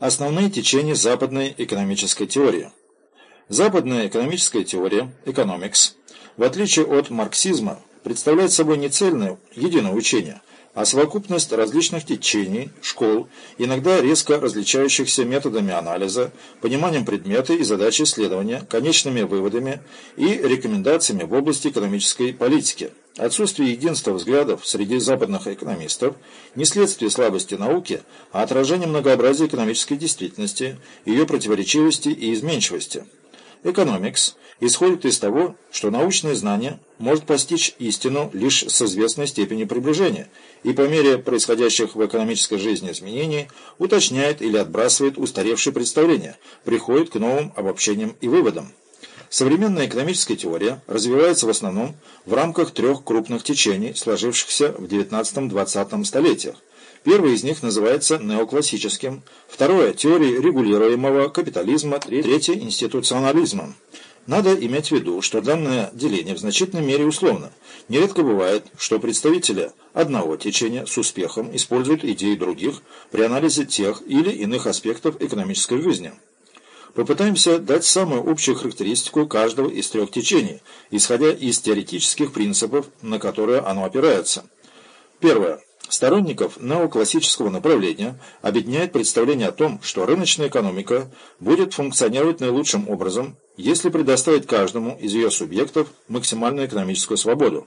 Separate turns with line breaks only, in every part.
Основные течения западной экономической теории. Западная экономическая теория, economics, в отличие от марксизма, представляет собой не цельное, единое учение, а совокупность различных течений, школ, иногда резко различающихся методами анализа, пониманием предмета и задачи исследования, конечными выводами и рекомендациями в области экономической политики. Отсутствие единства взглядов среди западных экономистов не следствие слабости науки, а отражение многообразия экономической действительности, ее противоречивости и изменчивости. Экономикс исходит из того, что научное знание может постичь истину лишь с известной степенью приближения и по мере происходящих в экономической жизни изменений уточняет или отбрасывает устаревшие представления, приходит к новым обобщениям и выводам. Современная экономическая теория развивается в основном в рамках трех крупных течений, сложившихся в XIX-XX столетиях. Первый из них называется неоклассическим, второе – теорией регулируемого капитализма, третье – институционализмом. Надо иметь в виду, что данное деление в значительной мере условно. Нередко бывает, что представители одного течения с успехом используют идеи других при анализе тех или иных аспектов экономической жизни. Попытаемся дать самую общую характеристику каждого из трех течений, исходя из теоретических принципов, на которые оно опирается. Первое. Сторонников неоклассического направления объединяет представление о том, что рыночная экономика будет функционировать наилучшим образом, если предоставить каждому из ее субъектов максимальную экономическую свободу.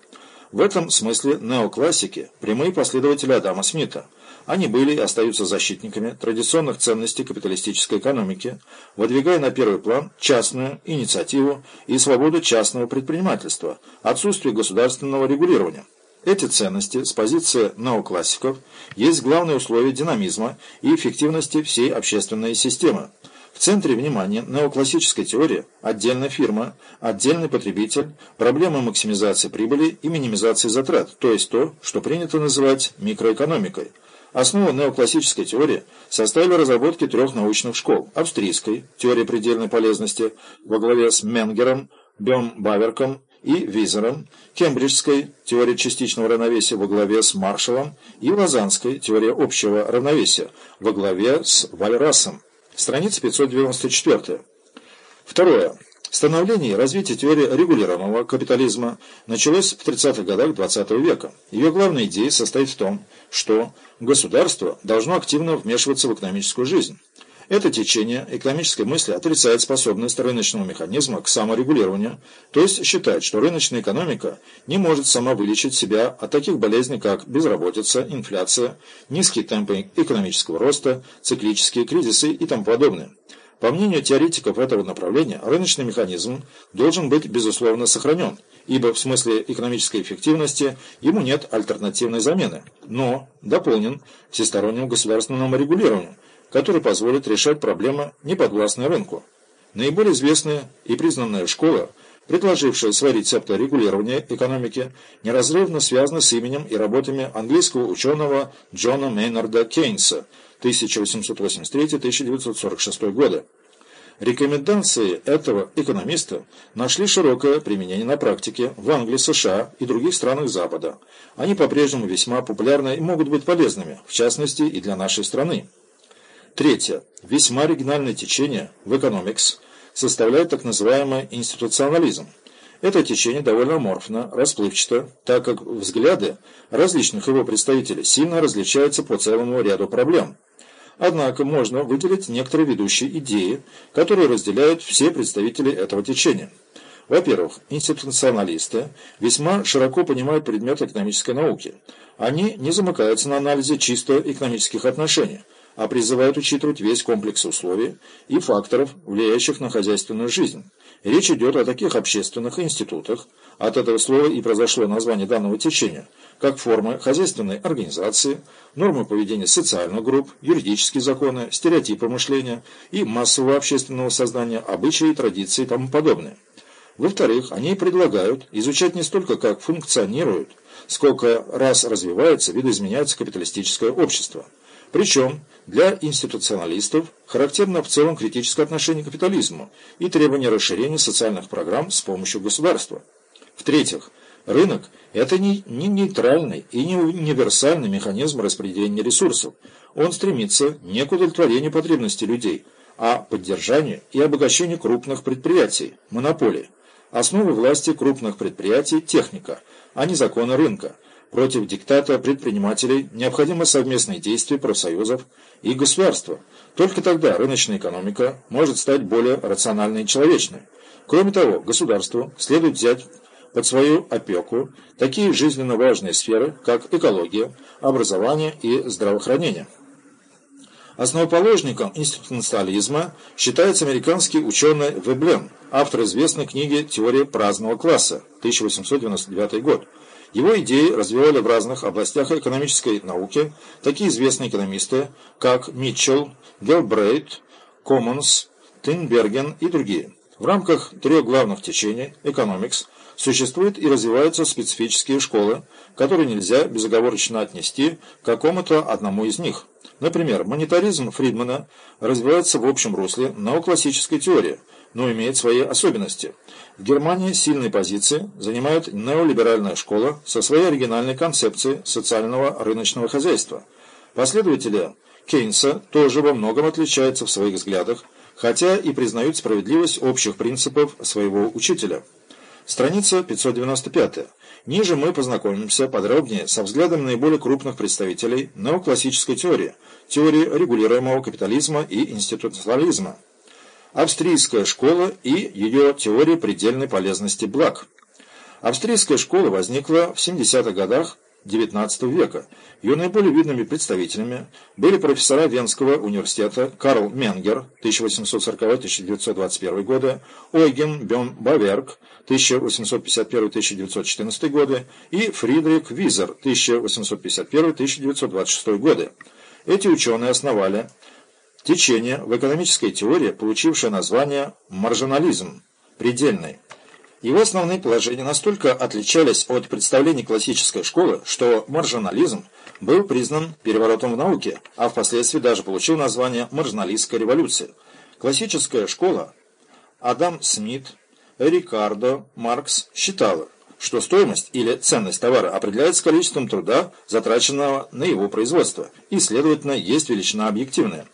В этом смысле неоклассики – прямые последователи Адама Смита. Они были и остаются защитниками традиционных ценностей капиталистической экономики, выдвигая на первый план частную инициативу и свободу частного предпринимательства, отсутствие государственного регулирования. Эти ценности с позиции неоклассиков есть главное условие динамизма и эффективности всей общественной системы. В центре внимания неоклассической теории отдельная фирма, отдельный потребитель, проблема максимизации прибыли и минимизации затрат, то есть то, что принято называть микроэкономикой. Основу неоклассической теории составили разработки трех научных школ – австрийской, теория предельной полезности, во главе с Менгером, Бем-Баверком и Визером, Кембриджской теории частичного равновесия во главе с Маршалом и Лозаннской теория общего равновесия во главе с Вальрасом. Страница 594. Второе. Становление и развитие теории регулируемого капитализма началось в 30-х годах XX века. Ее главная идея состоит в том, что государство должно активно вмешиваться в экономическую жизнь. Это течение экономической мысли отрицает способность рыночного механизма к саморегулированию, то есть считает, что рыночная экономика не может сама вылечить себя от таких болезней, как безработица, инфляция, низкие темпы экономического роста, циклические кризисы и тому подобное. По мнению теоретиков этого направления, рыночный механизм должен быть, безусловно, сохранен, ибо в смысле экономической эффективности ему нет альтернативной замены, но дополнен всесторонним государственным регулированием, который позволит решать проблемы, не подвластные рынку. Наиболее известная и признанная школа, предложившая свои рецепты регулирования экономики, неразрывно связана с именем и работами английского ученого Джона Мейнарда Кейнса 1883-1946 годы. Рекомендации этого экономиста нашли широкое применение на практике в Англии, США и других странах Запада. Они по-прежнему весьма популярны и могут быть полезными, в частности и для нашей страны. Третье. Весьма оригинальное течение в экономикс составляет так называемый институционализм. Это течение довольно аморфно, расплывчато, так как взгляды различных его представителей сильно различаются по целому ряду проблем. Однако можно выделить некоторые ведущие идеи, которые разделяют все представители этого течения. Во-первых, институционалисты весьма широко понимают предмет экономической науки. Они не замыкаются на анализе чисто экономических отношений, а призывают учитывать весь комплекс условий и факторов, влияющих на хозяйственную жизнь. Речь идет о таких общественных институтах, от этого слова и произошло название данного течения, как формы хозяйственной организации, нормы поведения социальных групп, юридические законы, стереотипы мышления и массового общественного сознания, обычаи, традиции и тому подобное. Во-вторых, они предлагают изучать не столько, как функционирует, сколько раз развивается, видоизменяется капиталистическое общество. Причем для институционалистов характерно в целом критическое отношение к капитализму и требование расширения социальных программ с помощью государства. В-третьих, Рынок – это не, не нейтральный и не универсальный механизм распределения ресурсов. Он стремится не к удовлетворению потребностей людей, а поддержанию и обогащению крупных предприятий, монополий. Основы власти крупных предприятий – техника, а не законы рынка. Против диктата предпринимателей необходимо совместные действия профсоюзов и государства. Только тогда рыночная экономика может стать более рациональной и человечной. Кроме того, государству следует взять под свою опеку такие жизненно важные сферы, как экология, образование и здравоохранение. Основоположником институционализма считается американский ученый Веблен, автор известной книги «Теория праздного класса» 1899 год. Его идеи развивали в разных областях экономической науки такие известные экономисты, как Митчелл, Гелбрейт, Коммонс, Тинберген и другие. В рамках трех главных течений – экономикс, существуют и развиваются специфические школы, которые нельзя безоговорочно отнести к какому-то одному из них. Например, монетаризм Фридмана развивается в общем русле неоклассической теории, но имеет свои особенности. В Германии сильные позиции занимает неолиберальная школа со своей оригинальной концепцией социального рыночного хозяйства. Последователи Кейнса тоже во многом отличаются в своих взглядах, хотя и признают справедливость общих принципов своего учителя. Страница 595. Ниже мы познакомимся подробнее со взглядом наиболее крупных представителей неоклассической теории, теории регулируемого капитализма и институционализма. Австрийская школа и ее теория предельной полезности благ. Австрийская школа возникла в 70-х годах XIX века. Ее наиболее видными представителями были профессора Венского университета Карл Менгер 1840-1921 годы, Ойген Бен Баверк 1851-1914 годы и Фридрих Визер 1851-1926 годы. Эти ученые основали течение в экономической теории, получившее название маржинализм, предельный. Его основные положения настолько отличались от представлений классической школы, что маржинализм был признан переворотом в науке, а впоследствии даже получил название маржиналистской революции. Классическая школа Адам Смит, Рикардо, Маркс считала, что стоимость или ценность товара определяется количеством труда, затраченного на его производство, и, следовательно, есть величина объективная.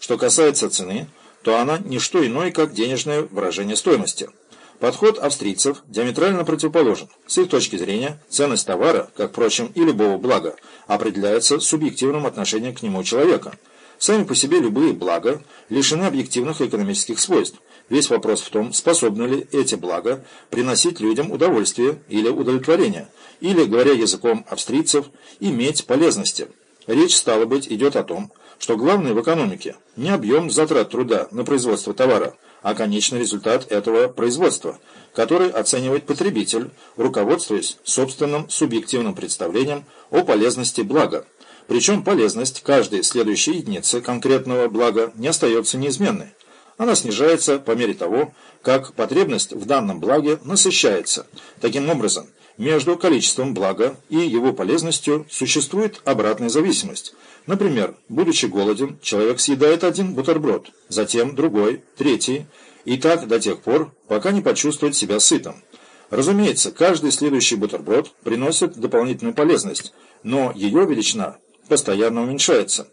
Что касается цены, то она не что иное, как денежное выражение стоимости – Подход австрийцев диаметрально противоположен. С их точки зрения, ценность товара, как, впрочем, и любого блага, определяется субъективным отношением к нему человека. Сами по себе любые блага лишены объективных экономических свойств. Весь вопрос в том, способны ли эти блага приносить людям удовольствие или удовлетворение, или, говоря языком австрийцев, иметь полезности. Речь, стало быть, идет о том, что главное в экономике не объем затрат труда на производство товара, а конечный результат этого производства, который оценивает потребитель, руководствуясь собственным субъективным представлением о полезности блага. Причем полезность каждой следующей единицы конкретного блага не остается неизменной. Она снижается по мере того, как потребность в данном благе насыщается. Таким образом, между количеством блага и его полезностью существует обратная зависимость. Например, будучи голоден, человек съедает один бутерброд, затем другой, третий, и так до тех пор, пока не почувствует себя сытым. Разумеется, каждый следующий бутерброд приносит дополнительную полезность, но ее величина постоянно уменьшается.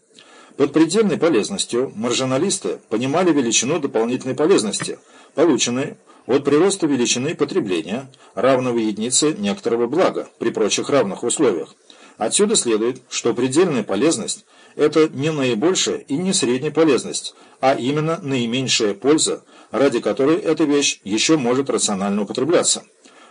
Под предельной полезностью маржиналисты понимали величину дополнительной полезности, полученной от прироста величины потребления, равного единице некоторого блага при прочих равных условиях. Отсюда следует, что предельная полезность – это не наибольшая и не средняя полезность, а именно наименьшая польза, ради которой эта вещь еще может рационально употребляться.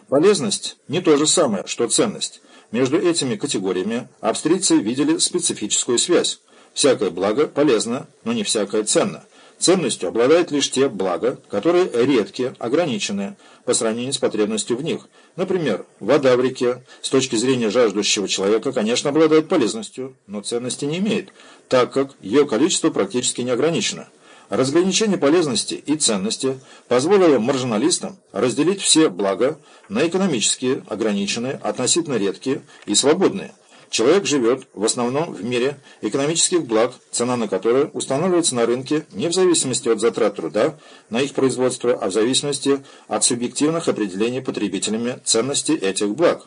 Полезность – не то же самое, что ценность. Между этими категориями австрийцы видели специфическую связь. Всякое благо полезно, но не всякое ценно – Ценностью обладают лишь те блага, которые редкие, ограниченные по сравнению с потребностью в них. Например, вода в реке, с точки зрения жаждущего человека, конечно, обладает полезностью, но ценности не имеет, так как ее количество практически не ограничено. Разграничение полезности и ценности позволило маржиналистам разделить все блага на экономические, ограниченные, относительно редкие и свободные – Человек живет в основном в мире экономических благ, цена на которые устанавливается на рынке не в зависимости от затрат труда на их производство, а в зависимости от субъективных определений потребителями ценности этих благ.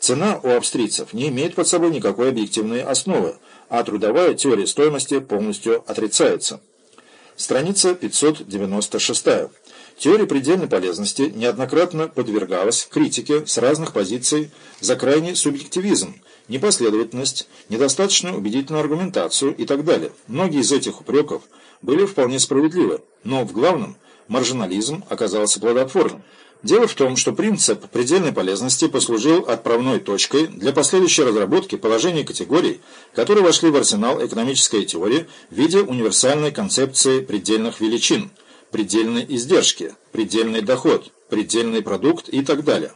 Цена у австрийцев не имеет под собой никакой объективной основы, а трудовая теория стоимости полностью отрицается. Страница 596. Теория предельной полезности неоднократно подвергалась критике с разных позиций за крайний субъективизм, непоследовательность, недостаточную убедительную аргументацию и так далее. Многие из этих упреков были вполне справедливы, но в главном маржинализм оказался плодотворным. Дело в том, что принцип предельной полезности послужил отправной точкой для последующей разработки положений категорий, которые вошли в арсенал экономической теории в виде универсальной концепции предельных величин, предельной издержки, предельный доход, предельный продукт и так далее.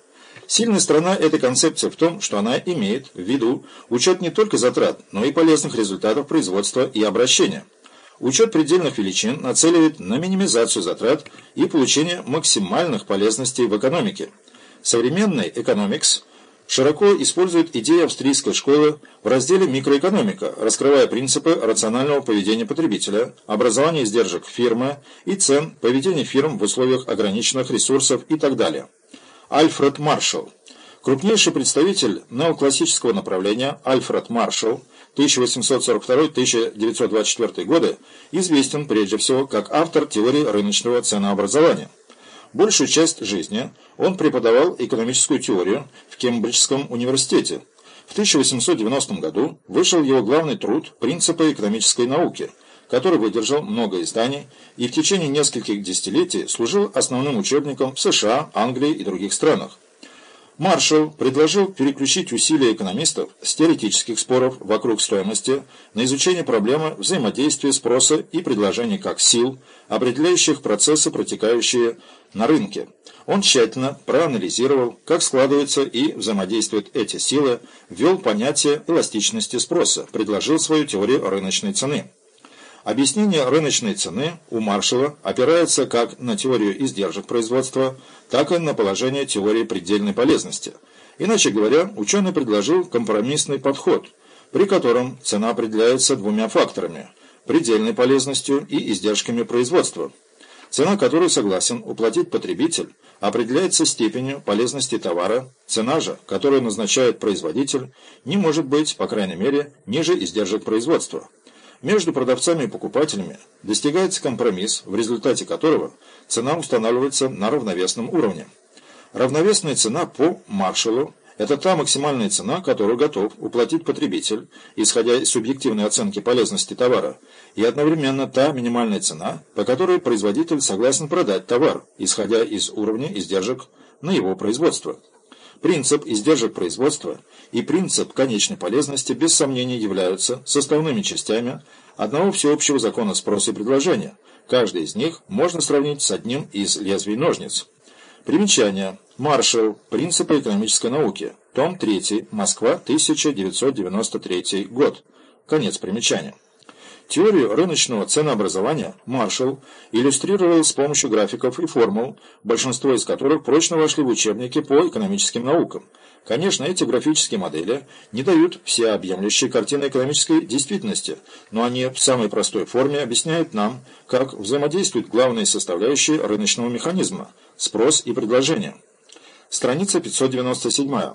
Сильная сторона этой концепции в том, что она имеет в виду учет не только затрат, но и полезных результатов производства и обращения. Учет предельных величин нацеливает на минимизацию затрат и получение максимальных полезностей в экономике. Современный экономикс широко использует идеи австрийской школы в разделе «Микроэкономика», раскрывая принципы рационального поведения потребителя, образования издержек фирмы и цен, поведения фирм в условиях ограниченных ресурсов и так далее. Альфред Маршалл Крупнейший представитель неоклассического направления Альфред Маршалл 1842-1924 годы известен прежде всего как автор теории рыночного ценообразования. Большую часть жизни он преподавал экономическую теорию в Кембриджском университете. В 1890 году вышел его главный труд «Принципы экономической науки», который выдержал много изданий и в течение нескольких десятилетий служил основным учебником в США, Англии и других странах. Маршалл предложил переключить усилия экономистов с теоретических споров вокруг стоимости на изучение проблемы взаимодействия спроса и предложений как сил, определяющих процессы, протекающие на рынке. Он тщательно проанализировал, как складываются и взаимодействуют эти силы, ввел понятие эластичности спроса, предложил свою теорию рыночной цены. Объяснение рыночной цены у Маршалла опирается как на теорию издержек производства, так и на положение теории предельной полезности. Иначе говоря, ученый предложил компромиссный подход, при котором цена определяется двумя факторами – предельной полезностью и издержками производства. Цена, которую согласен уплатить потребитель, определяется степенью полезности товара, цена же, которую назначает производитель, не может быть, по крайней мере, ниже издержек производства. Между продавцами и покупателями достигается компромисс, в результате которого цена устанавливается на равновесном уровне. Равновесная цена по маршалу – это та максимальная цена, которую готов уплатить потребитель, исходя из субъективной оценки полезности товара, и одновременно та минимальная цена, по которой производитель согласен продать товар, исходя из уровня издержек на его производство. Принцип издержек производства и принцип конечной полезности без сомнения являются составными частями одного всеобщего закона спроса и предложения. Каждый из них можно сравнить с одним из лезвий ножниц. Примечание. Маршалл. Принципы экономической науки. Том 3. Москва. 1993 год. Конец примечания. Теорию рыночного ценообразования Маршалл иллюстрировал с помощью графиков и формул, большинство из которых прочно вошли в учебники по экономическим наукам. Конечно, эти графические модели не дают всеобъемлющей картины экономической действительности, но они в самой простой форме объясняют нам, как взаимодействуют главные составляющие рыночного механизма – спрос и предложение. Страница 597.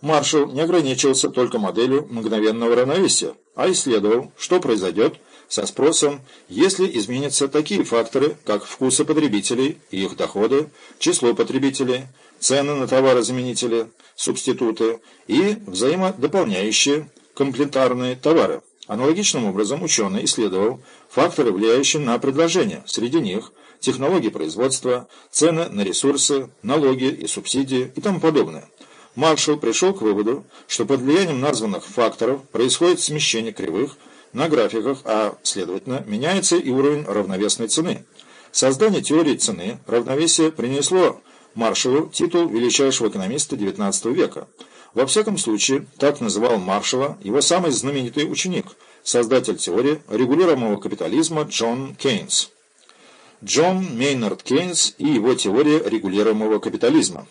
Маршалл не ограничился только моделью мгновенного равновесия, а исследовал, что произойдет со спросом, если изменятся такие факторы, как вкусы потребителей их доходы, число потребителей, цены на товарозаменители, субституты и взаимодополняющие комплементарные товары. Аналогичным образом ученый исследовал факторы, влияющие на предложение, среди них технологии производства, цены на ресурсы, налоги и субсидии и тому подобное. Маршалл пришел к выводу, что под влиянием названных факторов происходит смещение кривых на графиках, а, следовательно, меняется и уровень равновесной цены. Создание теории цены равновесия принесло Маршалу титул величайшего экономиста XIX века. Во всяком случае, так называл Маршала его самый знаменитый ученик, создатель теории регулируемого капитализма Джон Кейнс. Джон Мейнард Кейнс и его теория регулируемого капитализма.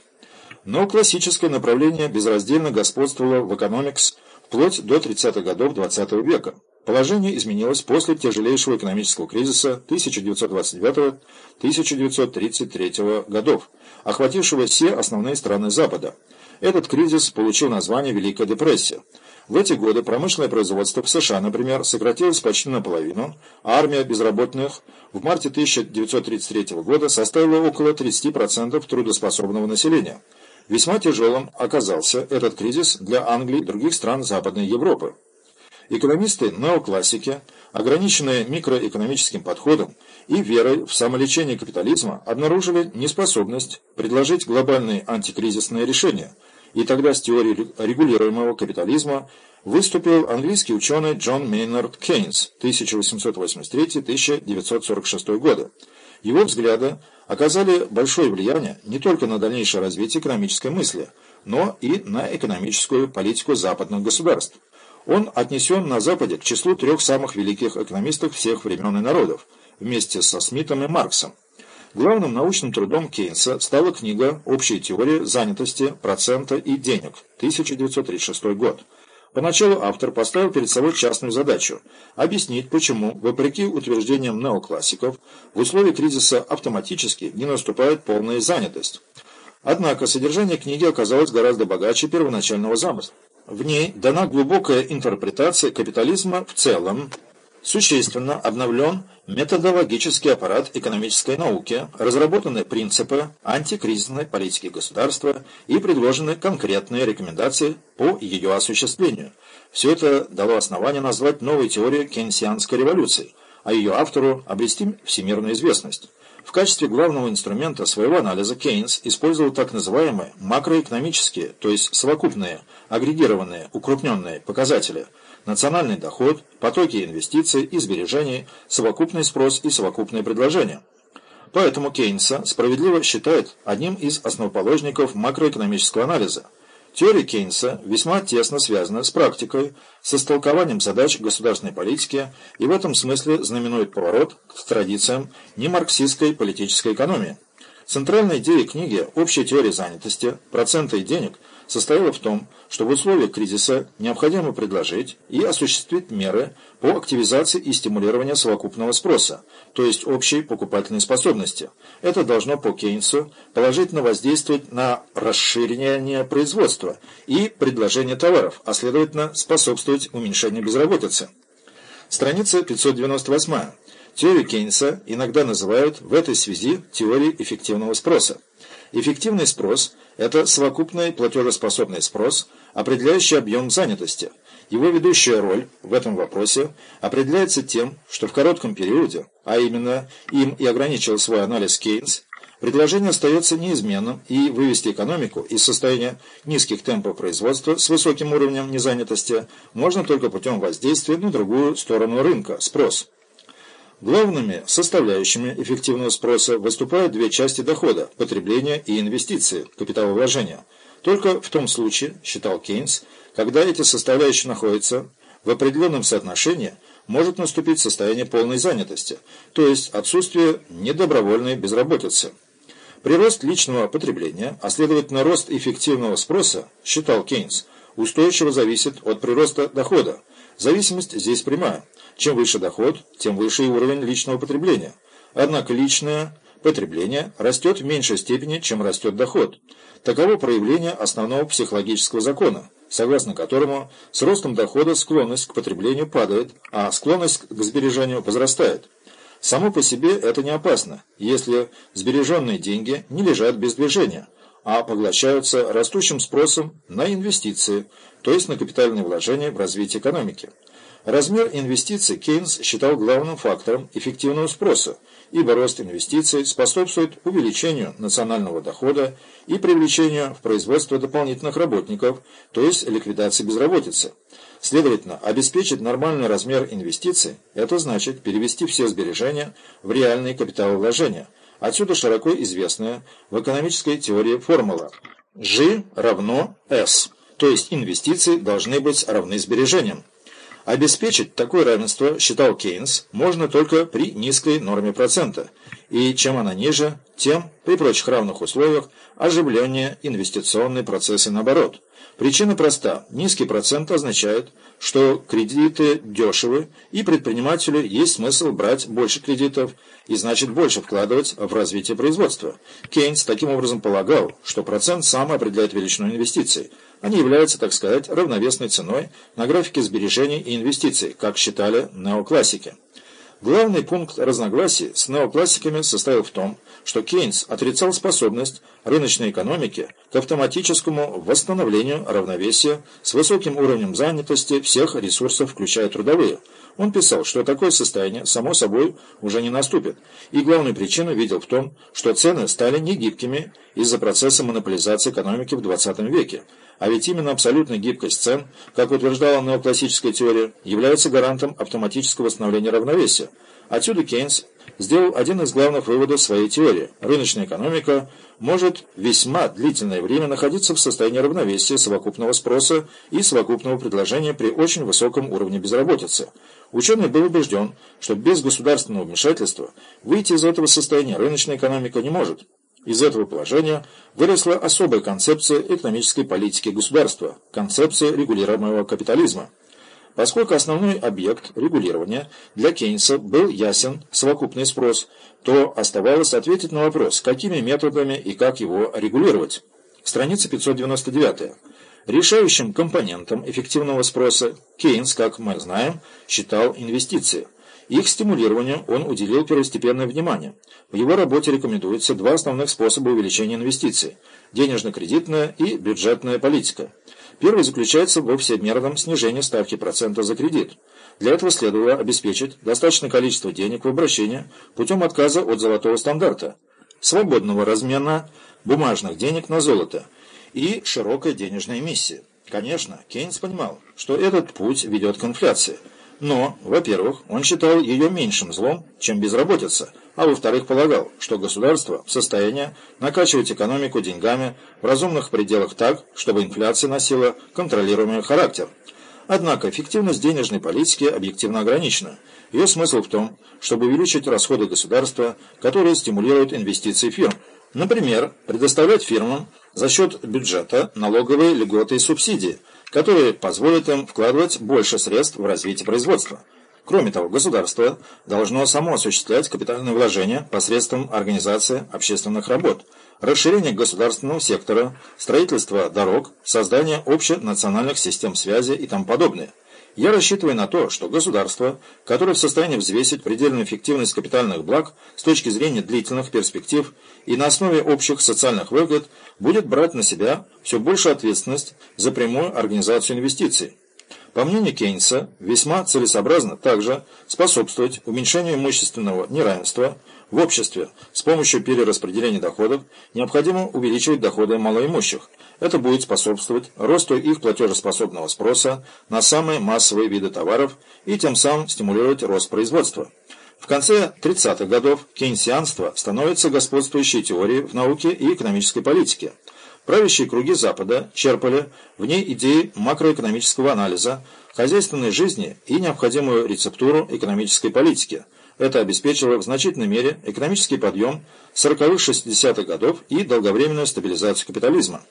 Но классическое направление безраздельно господствовало в экономикс вплоть до 30-х годов XX -го века. Положение изменилось после тяжелейшего экономического кризиса 1929-1933 годов, охватившего все основные страны Запада. Этот кризис получил название Великая депрессия. В эти годы промышленное производство в США, например, сократилось почти наполовину, а армия безработных в марте 1933 года составила около 30% трудоспособного населения. Весьма тяжелым оказался этот кризис для Англии и других стран Западной Европы. Экономисты-неоклассики, ограниченные микроэкономическим подходом и верой в самолечение капитализма, обнаружили неспособность предложить глобальные антикризисные решения – и тогда с теорией регулируемого капитализма выступил английский ученый Джон Мейнард Кейнс 1883-1946 годы. Его взгляды оказали большое влияние не только на дальнейшее развитие экономической мысли, но и на экономическую политику западных государств. Он отнесен на Западе к числу трех самых великих экономистов всех времен и народов, вместе со Смитом и Марксом. Главным научным трудом Кейнса стала книга «Общая теория занятости, процента и денег» 1936 год. Поначалу автор поставил перед собой частную задачу – объяснить, почему, вопреки утверждениям неоклассиков, в условиях кризиса автоматически не наступает полная занятость. Однако содержание книги оказалось гораздо богаче первоначального замысла. В ней дана глубокая интерпретация капитализма в целом, существенно обновлен методологический аппарат экономической науки, разработаны принципы антикризисной политики государства и предложены конкретные рекомендации по ее осуществлению. Все это дало основание назвать новой теорией кейнсианской революции, а ее автору обрести всемирную известность. В качестве главного инструмента своего анализа Кейнс использовал так называемые макроэкономические, то есть совокупные, агрегированные, укрупненные показатели – национальный доход, потоки инвестиций и сбережений, совокупный спрос и совокупное предложение. Поэтому Кейнса справедливо считают одним из основоположников макроэкономического анализа. Теория Кейнса весьма тесно связана с практикой, со истолкованием задач государственной политики и в этом смысле знаменует поворот к традициям немарксистской политической экономии. Центральная идея книги «Общая теория занятости. Проценты и денег» состояла в том, что в условиях кризиса необходимо предложить и осуществить меры по активизации и стимулированию совокупного спроса, то есть общей покупательной способности. Это должно по Кейнсу положительно воздействовать на расширение производства и предложение товаров, а следовательно способствовать уменьшению безработицы. Страница 598. Теорию Кейнса иногда называют в этой связи теорией эффективного спроса. Эффективный спрос – это совокупный платежеспособный спрос, определяющий объем занятости. Его ведущая роль в этом вопросе определяется тем, что в коротком периоде, а именно им и ограничил свой анализ Кейнс, предложение остается неизменным и вывести экономику из состояния низких темпов производства с высоким уровнем незанятости можно только путем воздействия на другую сторону рынка – спрос. Главными составляющими эффективного спроса выступают две части дохода – потребление и инвестиции, капиталовложения. Только в том случае, считал Кейнс, когда эти составляющие находятся в определенном соотношении, может наступить состояние полной занятости, то есть отсутствие недобровольной безработицы. Прирост личного потребления, а следовательно рост эффективного спроса, считал Кейнс, устойчиво зависит от прироста дохода. Зависимость здесь прямая. Чем выше доход, тем выше и уровень личного потребления. Однако личное потребление растет в меньшей степени, чем растет доход. Таково проявление основного психологического закона, согласно которому с ростом дохода склонность к потреблению падает, а склонность к сбережению возрастает. Само по себе это не опасно, если сбереженные деньги не лежат без движения, а поглощаются растущим спросом на инвестиции, то есть на капитальные вложения в развитие экономики. Размер инвестиций Кейнс считал главным фактором эффективного спроса, ибо рост инвестиций способствует увеличению национального дохода и привлечению в производство дополнительных работников, то есть ликвидации безработицы. Следовательно, обеспечить нормальный размер инвестиций – это значит перевести все сбережения в реальные капиталовложения. Отсюда широко известная в экономической теории формула G равно S, то есть инвестиции должны быть равны сбережениям. Обеспечить такое равенство, считал Кейнс, можно только при низкой норме процента. и чем она ниже, тем, при прочих равных условиях, оживленнее инвестиционные процессы наоборот. Причина проста. Низкий процент означает, что кредиты дешевы, и предпринимателю есть смысл брать больше кредитов и значит больше вкладывать в развитие производства. Кейнс таким образом полагал, что процент сам определяет величину инвестиций. Они являются, так сказать, равновесной ценой на графике сбережений и инвестиций, как считали неоклассики. Главный пункт разногласий с неоклассиками состоял в том, что Кейнс отрицал способность рыночной экономики к автоматическому восстановлению равновесия с высоким уровнем занятости всех ресурсов, включая трудовые. Он писал, что такое состояние, само собой, уже не наступит, и главную причину видел в том, что цены стали негибкими из-за процесса монополизации экономики в 20 веке, а ведь именно абсолютная гибкость цен, как утверждала неоклассическая теория, является гарантом автоматического восстановления равновесия. Отсюда Кейнс сделал один из главных выводов своей теории. Рыночная экономика может весьма длительное время находиться в состоянии равновесия совокупного спроса и совокупного предложения при очень высоком уровне безработицы. Ученый был убежден, что без государственного вмешательства выйти из этого состояния рыночная экономика не может. Из этого положения выросла особая концепция экономической политики государства – концепция регулируемого капитализма. Поскольку основной объект регулирования для Кейнса был ясен совокупный спрос, то оставалось ответить на вопрос, какими методами и как его регулировать. Страница 599. Решающим компонентом эффективного спроса Кейнс, как мы знаем, считал инвестиции. Их стимулированию он уделил первостепенное внимание. В его работе рекомендуются два основных способа увеличения инвестиций – денежно-кредитная и бюджетная политика. Первый заключается в всемерном снижении ставки процента за кредит. Для этого следовало обеспечить достаточное количество денег в обращении путем отказа от золотого стандарта, свободного размена бумажных денег на золото и широкой денежной эмиссии. Конечно, Кейнс понимал, что этот путь ведет к инфляции – но, во-первых, он считал ее меньшим злом, чем безработица, а во-вторых, полагал, что государство в состоянии накачивать экономику деньгами в разумных пределах так, чтобы инфляция носила контролируемый характер. Однако эффективность денежной политики объективно ограничена. Ее смысл в том, чтобы увеличить расходы государства, которые стимулируют инвестиции фирм. Например, предоставлять фирмам за счет бюджета налоговые льготы и субсидии – которые позволят им вкладывать больше средств в развитие производства. Кроме того, государство должно само осуществлять капитальные вложения посредством организации общественных работ, расширения государственного сектора, строительства дорог, создания общенациональных систем связи и тому подобное. Я рассчитываю на то, что государство, которое в состоянии взвесить предельную эффективность капитальных благ с точки зрения длительных перспектив и на основе общих социальных выгод, будет брать на себя все большую ответственность за прямую организацию инвестиций. По мнению Кейнса, весьма целесообразно также способствовать уменьшению имущественного неравенства в обществе с помощью перераспределения доходов, необходимо увеличивать доходы малоимущих – это будет способствовать росту их платежеспособного спроса на самые массовые виды товаров и тем самым стимулировать рост производства. В конце 30-х годов кейнсианство становится господствующей теорией в науке и экономической политике. Правящие круги Запада черпали в ней идеи макроэкономического анализа, хозяйственной жизни и необходимую рецептуру экономической политики. Это обеспечило в значительной мере экономический подъем 40-60-х годов и долговременную стабилизацию капитализма.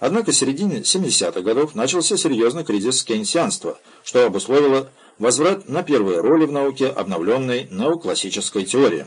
Однако в середине 70-х годов начался серьезный кризис кейнсианства, что обусловило возврат на первые роли в науке обновленной неоклассической теории.